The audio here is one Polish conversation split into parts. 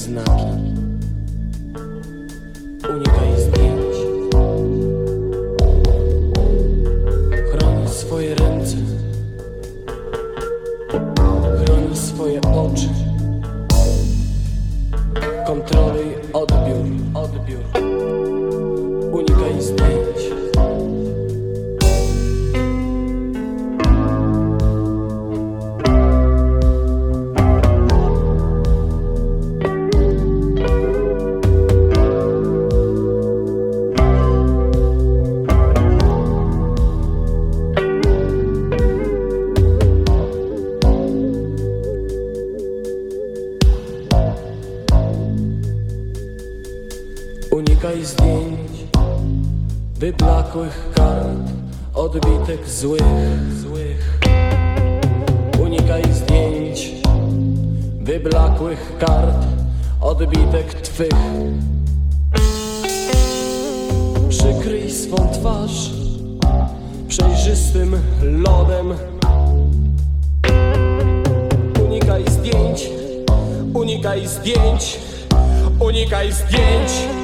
Znam Unikaj Szukaj zdjęć wyblakłych kart Odbitek złych, złych. Unikaj zdjęć wyblakłych kart Odbitek twych. Przykryj swą twarz przejrzystym lodem. Unikaj zdjęć, unikaj zdjęć, unikaj zdjęć.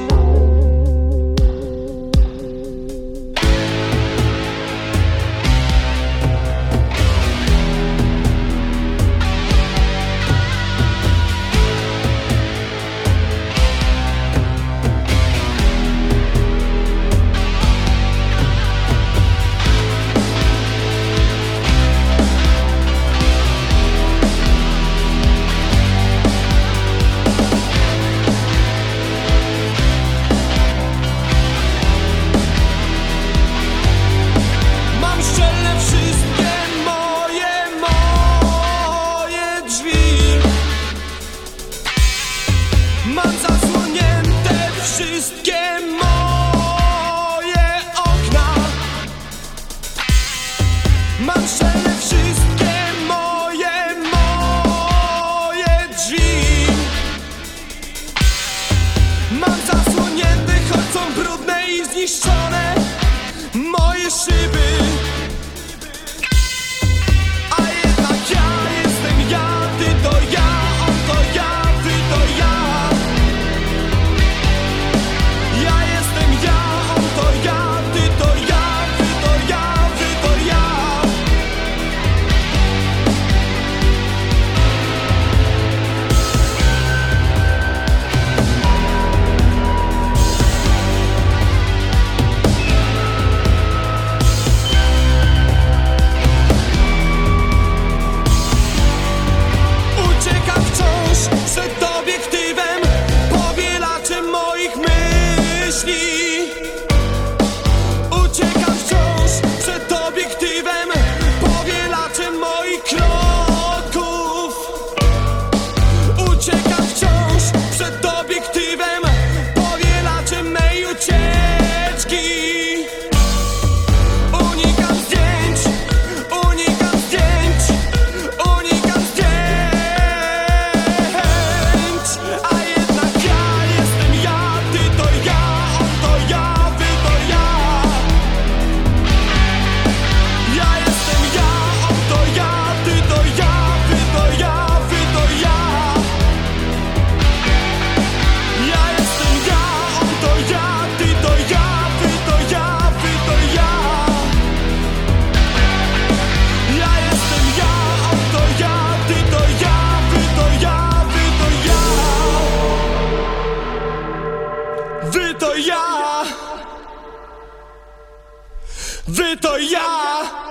Mam zasłonięte wszystkie To ja?